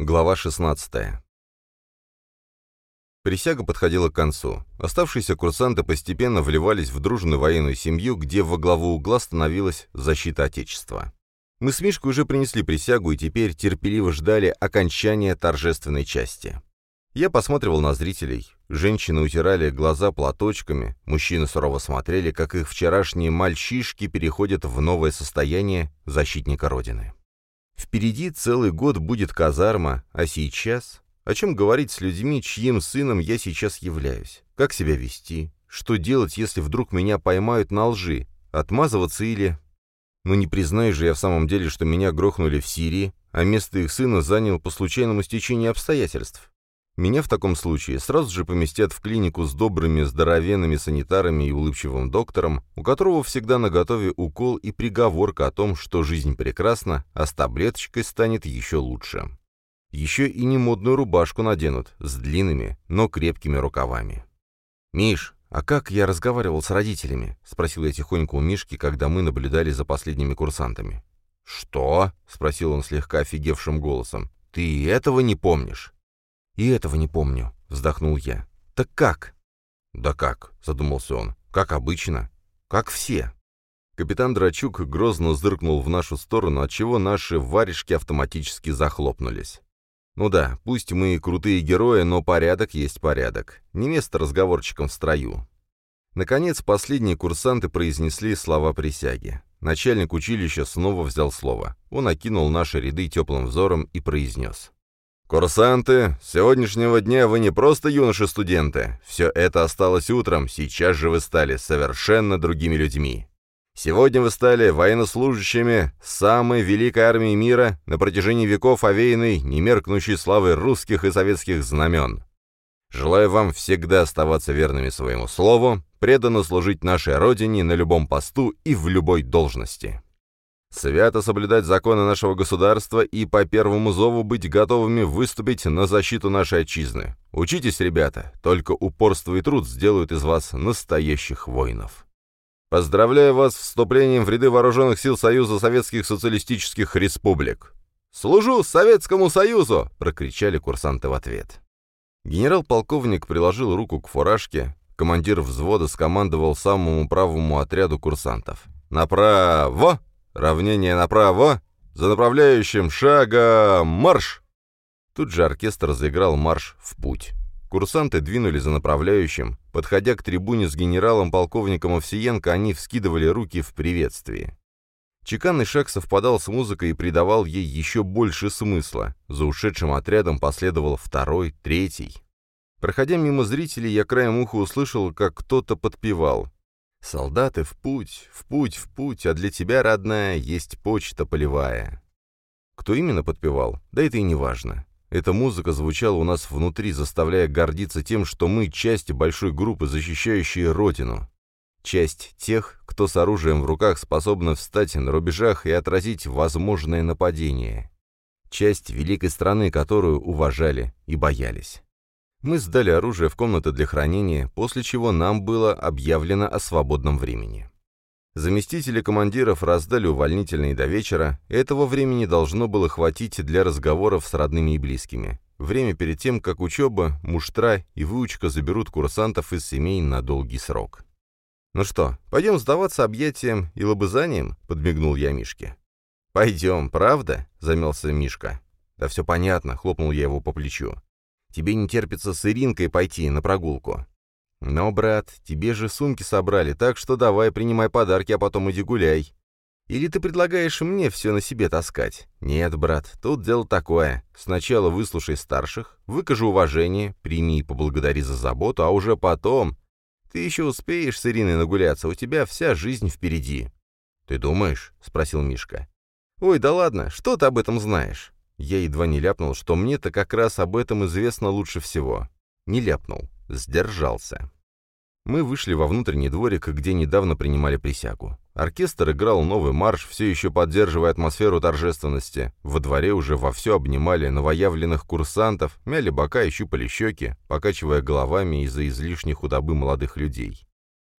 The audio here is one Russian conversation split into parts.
Глава 16. Присяга подходила к концу. Оставшиеся курсанты постепенно вливались в дружную военную семью, где во главу угла становилась защита Отечества. Мы с Мишкой уже принесли присягу и теперь терпеливо ждали окончания торжественной части. Я посматривал на зрителей. Женщины утирали глаза платочками, мужчины сурово смотрели, как их вчерашние мальчишки переходят в новое состояние защитника Родины. Впереди целый год будет казарма, а сейчас... О чем говорить с людьми, чьим сыном я сейчас являюсь? Как себя вести? Что делать, если вдруг меня поймают на лжи? Отмазываться или... Ну не признаю же я в самом деле, что меня грохнули в Сирии, а место их сына занял по случайному стечению обстоятельств. Меня в таком случае сразу же поместят в клинику с добрыми, здоровенными санитарами и улыбчивым доктором, у которого всегда наготове укол и приговорка о том, что жизнь прекрасна, а с таблеточкой станет еще лучше. Еще и не модную рубашку наденут, с длинными, но крепкими рукавами. «Миш, а как я разговаривал с родителями?» — спросил я тихонько у Мишки, когда мы наблюдали за последними курсантами. «Что?» — спросил он слегка офигевшим голосом. «Ты этого не помнишь?» «И этого не помню», — вздохнул я. «Так как?» «Да как», — задумался он. «Как обычно. Как все». Капитан Драчук грозно зыркнул в нашу сторону, отчего наши варежки автоматически захлопнулись. Ну да, пусть мы и крутые герои, но порядок есть порядок. Не место разговорчикам в строю. Наконец, последние курсанты произнесли слова присяги. Начальник училища снова взял слово. Он окинул наши ряды теплым взором и произнес. «Курсанты, с сегодняшнего дня вы не просто юноши-студенты. Все это осталось утром, сейчас же вы стали совершенно другими людьми. Сегодня вы стали военнослужащими самой великой армии мира на протяжении веков овеянной, немеркнущей славой русских и советских знамен. Желаю вам всегда оставаться верными своему слову, преданно служить нашей Родине на любом посту и в любой должности» свято соблюдать законы нашего государства и по первому зову быть готовыми выступить на защиту нашей отчизны. Учитесь, ребята, только упорство и труд сделают из вас настоящих воинов. Поздравляю вас с вступлением в ряды вооруженных сил Союза Советских Социалистических Республик. «Служу Советскому Союзу!» — прокричали курсанты в ответ. Генерал-полковник приложил руку к фуражке, командир взвода скомандовал самому правому отряду курсантов. «Направо!» Равнение направо. За направляющим шагом марш!» Тут же оркестр заиграл марш в путь. Курсанты двинули за направляющим. Подходя к трибуне с генералом-полковником Овсиенко, они вскидывали руки в приветствии. Чеканный шаг совпадал с музыкой и придавал ей еще больше смысла. За ушедшим отрядом последовал второй, третий. Проходя мимо зрителей, я краем уха услышал, как кто-то подпевал. Солдаты в путь, в путь, в путь, а для тебя, родная, есть почта полевая. Кто именно подпевал? Да это и не важно. Эта музыка звучала у нас внутри, заставляя гордиться тем, что мы часть большой группы, защищающей Родину. Часть тех, кто с оружием в руках способна встать на рубежах и отразить возможное нападение. Часть великой страны, которую уважали и боялись. Мы сдали оружие в комнаты для хранения, после чего нам было объявлено о свободном времени. Заместители командиров раздали увольнительные до вечера, этого времени должно было хватить для разговоров с родными и близкими. Время перед тем, как учеба, муштра и выучка заберут курсантов из семей на долгий срок. «Ну что, пойдем сдаваться объятиям и лобызанием?» — подмигнул я Мишке. «Пойдем, правда?» — замялся Мишка. «Да все понятно», — хлопнул я его по плечу. Тебе не терпится с Иринкой пойти на прогулку. Но, брат, тебе же сумки собрали, так что давай принимай подарки, а потом иди гуляй. Или ты предлагаешь мне все на себе таскать? Нет, брат, тут дело такое. Сначала выслушай старших, выкажи уважение, прими и поблагодари за заботу, а уже потом... Ты еще успеешь с Ириной нагуляться, у тебя вся жизнь впереди. «Ты думаешь?» — спросил Мишка. «Ой, да ладно, что ты об этом знаешь?» Я едва не ляпнул, что мне-то как раз об этом известно лучше всего. Не ляпнул, сдержался. Мы вышли во внутренний дворик, где недавно принимали присягу. Оркестр играл новый марш, все еще поддерживая атмосферу торжественности. Во дворе уже вовсю обнимали новоявленных курсантов, мяли бока и щупали щеки, покачивая головами из-за излишней худобы молодых людей.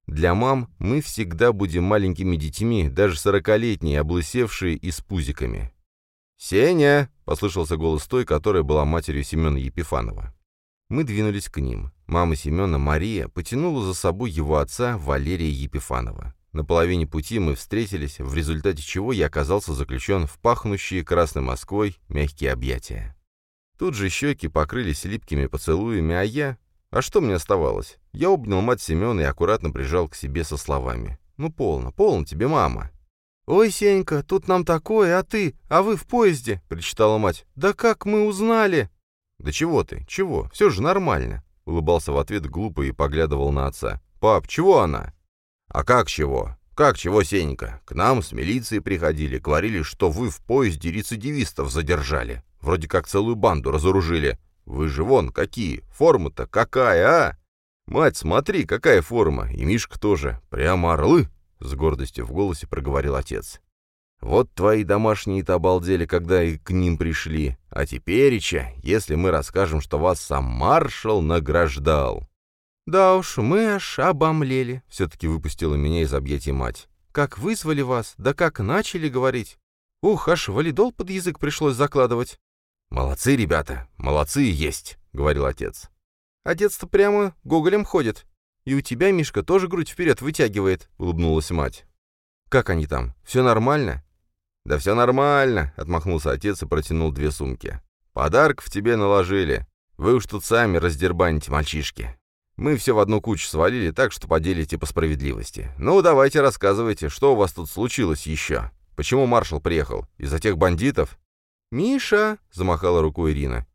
Для мам мы всегда будем маленькими детьми, даже сорокалетние, облысевшие и с пузиками. «Сеня!» Послышался голос той, которая была матерью Семена Епифанова. Мы двинулись к ним. Мама Семена, Мария, потянула за собой его отца Валерия Епифанова. На половине пути мы встретились, в результате чего я оказался заключен в пахнущие Красной Москвой мягкие объятия. Тут же щеки покрылись липкими поцелуями, а я... А что мне оставалось? Я обнял мать Семена и аккуратно прижал к себе со словами. «Ну, полно, полно тебе, мама!» «Ой, Сенька, тут нам такое, а ты? А вы в поезде?» — причитала мать. «Да как мы узнали?» «Да чего ты? Чего? Все же нормально!» — улыбался в ответ глупо и поглядывал на отца. «Пап, чего она?» «А как чего? Как чего, Сенька? К нам с милицией приходили, говорили, что вы в поезде рецидивистов задержали. Вроде как целую банду разоружили. Вы же вон какие, форма-то какая, а? Мать, смотри, какая форма, и Мишка тоже. Прямо орлы!» С гордостью в голосе проговорил отец. «Вот твои домашние-то обалдели, когда и к ним пришли. А тепереча, если мы расскажем, что вас сам маршал награждал». «Да уж, мы аж обомлели», — все-таки выпустила меня из объятий мать. «Как вызвали вас, да как начали говорить. Ух, аж валидол под язык пришлось закладывать». «Молодцы, ребята, молодцы есть», — говорил отец. «Отец-то прямо гоголем ходит. И у тебя, Мишка, тоже грудь вперед вытягивает», — улыбнулась мать. «Как они там? Все нормально?» «Да все нормально», — отмахнулся отец и протянул две сумки. «Подарков тебе наложили. Вы уж тут сами раздербаните, мальчишки. Мы все в одну кучу свалили, так что поделите по справедливости. Ну, давайте рассказывайте, что у вас тут случилось еще? Почему маршал приехал? Из-за тех бандитов?» «Миша!» — замахала рукой Ирина.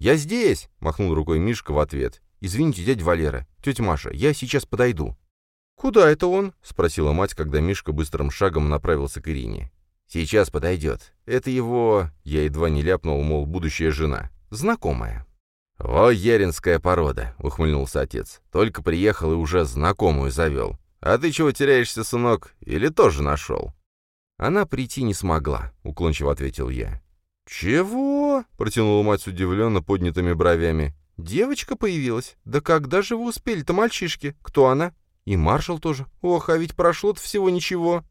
«Я здесь!» — махнул рукой Мишка в ответ. «Извините, дядя Валера. Тетя Маша, я сейчас подойду». «Куда это он?» — спросила мать, когда Мишка быстрым шагом направился к Ирине. «Сейчас подойдет. Это его...» — я едва не ляпнул, мол, будущая жена. «Знакомая». «Во яринская порода», — ухмыльнулся отец. «Только приехал и уже знакомую завел. А ты чего теряешься, сынок? Или тоже нашел?» «Она прийти не смогла», — уклончиво ответил я. «Чего?» — протянула мать с удивленно поднятыми бровями. «Девочка появилась? Да когда же вы успели-то, мальчишки? Кто она?» «И маршал тоже. Ох, а ведь прошло-то всего ничего».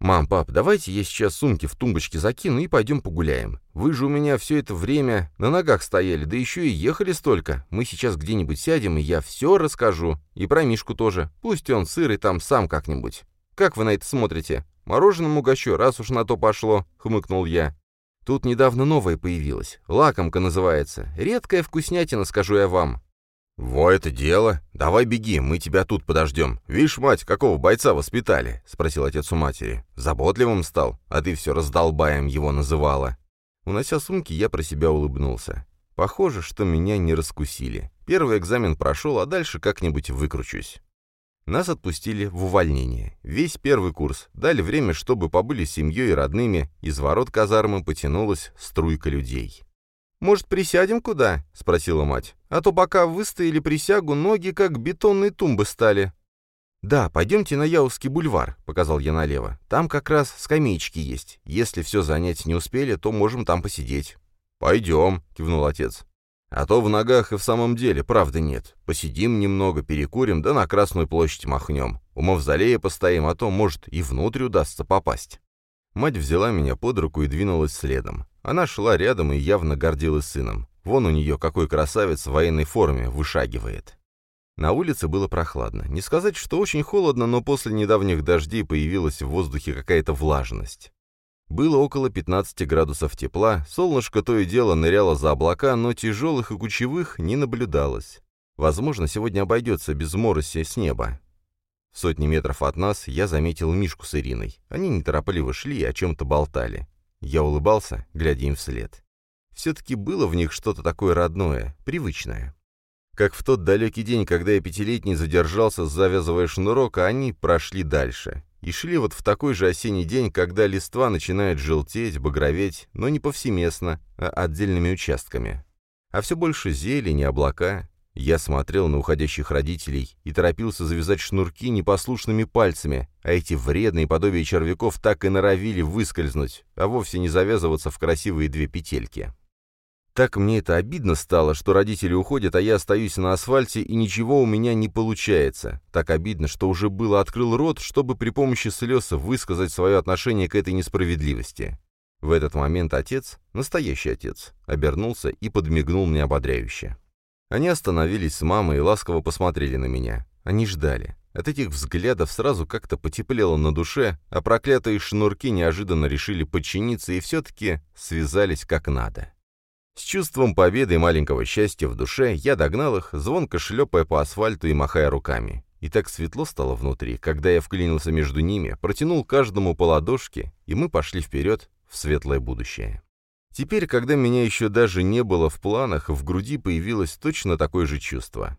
«Мам, пап, давайте я сейчас сумки в тумбочке закину и пойдем погуляем. Вы же у меня все это время на ногах стояли, да еще и ехали столько. Мы сейчас где-нибудь сядем, и я все расскажу. И про Мишку тоже. Пусть он сырый там сам как-нибудь. Как вы на это смотрите? Мороженым угощу, раз уж на то пошло», — хмыкнул я. «Тут недавно новое появилось. Лакомка называется. Редкая вкуснятина, скажу я вам. «Во это дело! Давай беги, мы тебя тут подождем. Видишь, мать, какого бойца воспитали?» — спросил отец у матери. «Заботливым стал, а ты все раздолбаем его называла». Унося сумки, я про себя улыбнулся. Похоже, что меня не раскусили. Первый экзамен прошел, а дальше как-нибудь выкручусь. Нас отпустили в увольнение. Весь первый курс. Дали время, чтобы побыли с семьей и родными. Из ворот казармы потянулась струйка людей. «Может, присядем куда?» — спросила мать. «А то пока выстояли присягу, ноги как бетонные тумбы стали». «Да, пойдемте на Яузский бульвар», — показал я налево. «Там как раз скамеечки есть. Если все занять не успели, то можем там посидеть». «Пойдем», — кивнул отец. «А то в ногах и в самом деле правды нет. Посидим немного, перекурим, да на Красную площадь махнем. У мавзолея постоим, а то, может, и внутрь удастся попасть». Мать взяла меня под руку и двинулась следом. Она шла рядом и явно гордилась сыном. Вон у нее какой красавец в военной форме вышагивает. На улице было прохладно. Не сказать, что очень холодно, но после недавних дождей появилась в воздухе какая-то влажность. Было около 15 градусов тепла, солнышко то и дело ныряло за облака, но тяжелых и кучевых не наблюдалось. Возможно, сегодня обойдется без мороси с неба. Сотни метров от нас я заметил Мишку с Ириной. Они неторопливо шли и о чем-то болтали. Я улыбался, глядя им вслед. Все-таки было в них что-то такое родное, привычное. Как в тот далекий день, когда я пятилетний задержался, завязывая шнурок, а они прошли дальше. И шли вот в такой же осенний день, когда листва начинает желтеть, багроветь, но не повсеместно, а отдельными участками. А все больше зелени, облака, я смотрел на уходящих родителей и торопился завязать шнурки непослушными пальцами, а эти вредные подобия червяков так и норовили выскользнуть, а вовсе не завязываться в красивые две петельки. Так мне это обидно стало, что родители уходят, а я остаюсь на асфальте, и ничего у меня не получается. Так обидно, что уже было открыл рот, чтобы при помощи слез высказать свое отношение к этой несправедливости. В этот момент отец, настоящий отец, обернулся и подмигнул мне ободряюще. Они остановились с мамой и ласково посмотрели на меня. Они ждали. От этих взглядов сразу как-то потеплело на душе, а проклятые шнурки неожиданно решили подчиниться и все-таки связались как надо. С чувством победы и маленького счастья в душе я догнал их, звонко шлепая по асфальту и махая руками. И так светло стало внутри, когда я вклинился между ними, протянул каждому по ладошке, и мы пошли вперед в светлое будущее. Теперь, когда меня еще даже не было в планах, в груди появилось точно такое же чувство.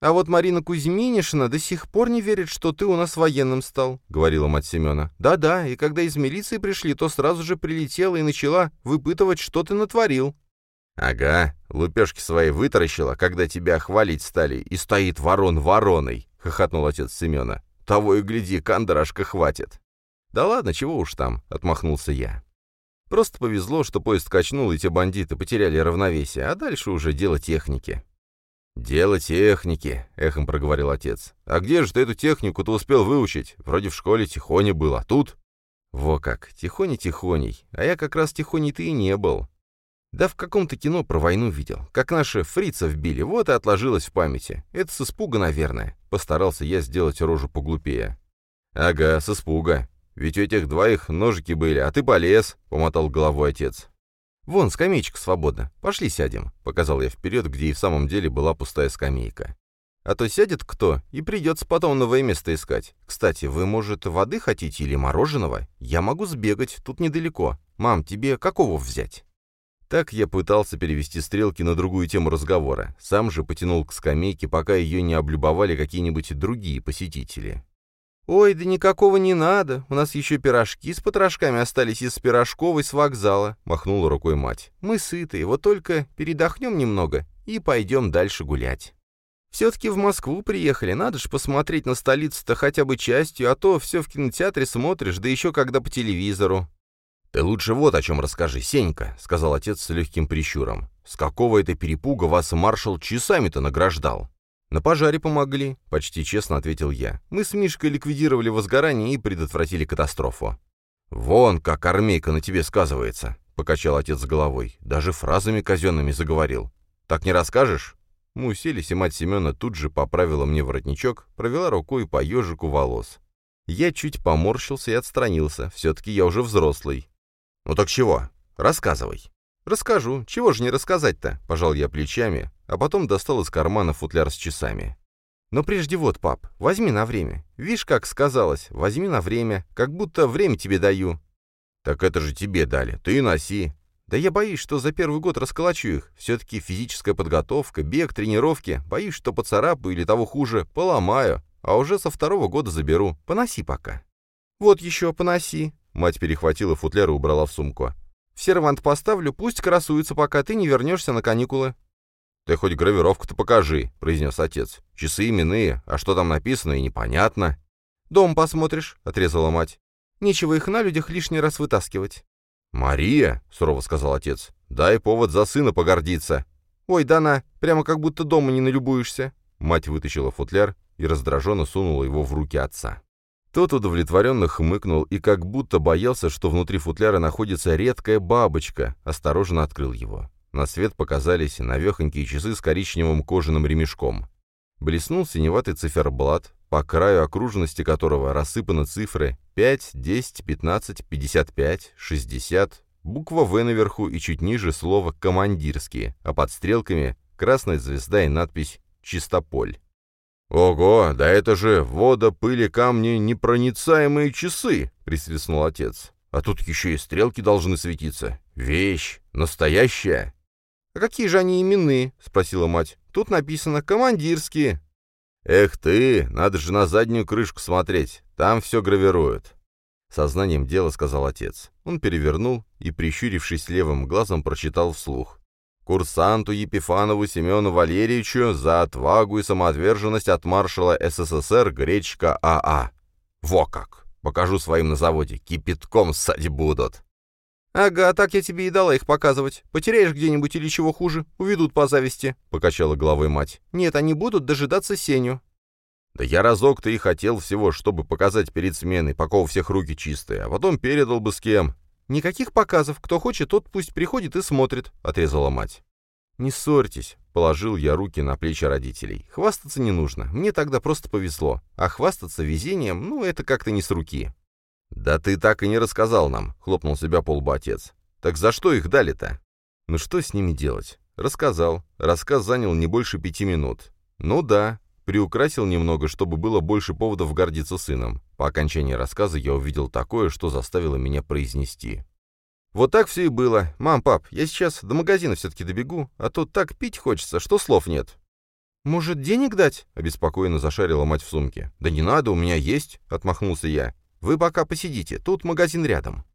«А вот Марина Кузьминишна до сих пор не верит, что ты у нас военным стал», — говорила мать Семена. «Да-да, и когда из милиции пришли, то сразу же прилетела и начала выпытывать, что ты натворил». «Ага, лупешки свои вытаращила, когда тебя хвалить стали, и стоит ворон вороной», — хохотнул отец Семена. «Того и гляди, кандрашка хватит». «Да ладно, чего уж там», — отмахнулся я. Просто повезло, что поезд качнул, и те бандиты потеряли равновесие, а дальше уже дело техники. «Дело техники», — эхом проговорил отец. «А где же ты эту технику-то успел выучить? Вроде в школе тихоня был, а тут...» «Во как, тихоней-тихоней, а я как раз тихоней-то и не был. Да в каком-то кино про войну видел, как наши фрицев били, вот и отложилось в памяти. Это с испуга, наверное». Постарался я сделать рожу поглупее. «Ага, с испуга. Ведь у этих двоих ножики были, а ты полез», — помотал головой отец. «Вон, скамеечка свободна. Пошли сядем», — показал я вперед, где и в самом деле была пустая скамейка. «А то сядет кто, и придется потом новое место искать. Кстати, вы, может, воды хотите или мороженого? Я могу сбегать, тут недалеко. Мам, тебе какого взять?» Так я пытался перевести стрелки на другую тему разговора. Сам же потянул к скамейке, пока ее не облюбовали какие-нибудь другие посетители. «Ой, да никакого не надо. У нас еще пирожки с потрошками остались из пирожковой с вокзала», — махнула рукой мать. «Мы сытые, вот только передохнем немного и пойдем дальше гулять». «Все-таки в Москву приехали, надо же посмотреть на столицу-то хотя бы частью, а то все в кинотеатре смотришь, да еще когда по телевизору». «Ты лучше вот о чем расскажи, Сенька», — сказал отец с легким прищуром. «С какого это перепуга вас маршал часами-то награждал?» «На пожаре помогли», — почти честно ответил я. «Мы с Мишкой ликвидировали возгорание и предотвратили катастрофу». «Вон как армейка на тебе сказывается», — покачал отец головой. «Даже фразами казенными заговорил. Так не расскажешь?» Мы уселись, и мать Семена тут же поправила мне воротничок, провела рукой по ежику волос. Я чуть поморщился и отстранился, все-таки я уже взрослый. «Ну так чего? Рассказывай». «Расскажу. Чего же не рассказать-то?» — пожал я плечами, а потом достал из кармана футляр с часами. «Но прежде вот, пап, возьми на время. Видишь, как сказалось, возьми на время, как будто время тебе даю». «Так это же тебе дали, ты и носи». «Да я боюсь, что за первый год расколочу их. Все-таки физическая подготовка, бег, тренировки. Боюсь, что поцарапаю или того хуже, поломаю, а уже со второго года заберу. Поноси пока». «Вот еще, поноси». Мать перехватила футляр и убрала в сумку. В сервант поставлю, пусть красуется, пока ты не вернешься на каникулы». «Ты хоть гравировку-то покажи», — произнес отец. «Часы именные, а что там написано и непонятно». «Дом посмотришь», — отрезала мать. «Нечего их на людях лишний раз вытаскивать». «Мария», — сурово сказал отец, — «дай повод за сына погордиться». «Ой, Дана, прямо как будто дома не налюбуешься». Мать вытащила футляр и раздраженно сунула его в руки отца. Тот удовлетворенно хмыкнул и как будто боялся, что внутри футляра находится редкая бабочка, осторожно открыл его. На свет показались навехонькие часы с коричневым кожаным ремешком. Блеснул синеватый циферблат, по краю окружности которого рассыпаны цифры 5, 10, 15, 55, 60, буква «В» наверху и чуть ниже слово «командирские», а под стрелками красная звезда и надпись «Чистополь». «Ого, да это же вода, пыли, камни, непроницаемые часы!» — присвистнул отец. «А тут еще и стрелки должны светиться. Вещь! Настоящая!» «А какие же они именные?» — спросила мать. «Тут написано «командирские». «Эх ты, надо же на заднюю крышку смотреть, там все гравируют». Сознанием дела сказал отец. Он перевернул и, прищурившись левым глазом, прочитал вслух курсанту Епифанову Семену Валерьевичу за отвагу и самоотверженность от маршала СССР Гречка АА. Во как! Покажу своим на заводе, кипятком ссать будут. «Ага, так я тебе и дала их показывать. Потеряешь где-нибудь или чего хуже, уведут по зависти», — покачала головой мать. «Нет, они будут дожидаться Сеню». «Да я разок-то и хотел всего, чтобы показать перед сменой, пока у всех руки чистые, а потом передал бы с кем. «Никаких показов. Кто хочет, тот пусть приходит и смотрит», — отрезала мать. «Не ссорьтесь», — положил я руки на плечи родителей. «Хвастаться не нужно. Мне тогда просто повезло. А хвастаться везением, ну, это как-то не с руки». «Да ты так и не рассказал нам», — хлопнул себя по лбу отец. «Так за что их дали-то?» «Ну что с ними делать?» «Рассказал. Рассказ занял не больше пяти минут. Ну да, приукрасил немного, чтобы было больше поводов гордиться сыном. По окончании рассказа я увидел такое, что заставило меня произнести. Вот так все и было. Мам, пап, я сейчас до магазина все-таки добегу, а то так пить хочется, что слов нет. «Может, денег дать?» — обеспокоенно зашарила мать в сумке. «Да не надо, у меня есть», — отмахнулся я. «Вы пока посидите, тут магазин рядом».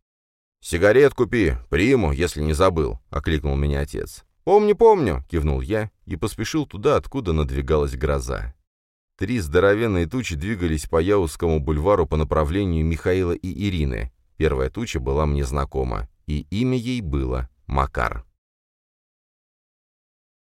«Сигарет купи, приму, если не забыл», — окликнул меня отец. «Помню, помню», — кивнул я и поспешил туда, откуда надвигалась гроза. Три здоровенные тучи двигались по Яузскому бульвару по направлению Михаила и Ирины. Первая туча была мне знакома, и имя ей было Макар.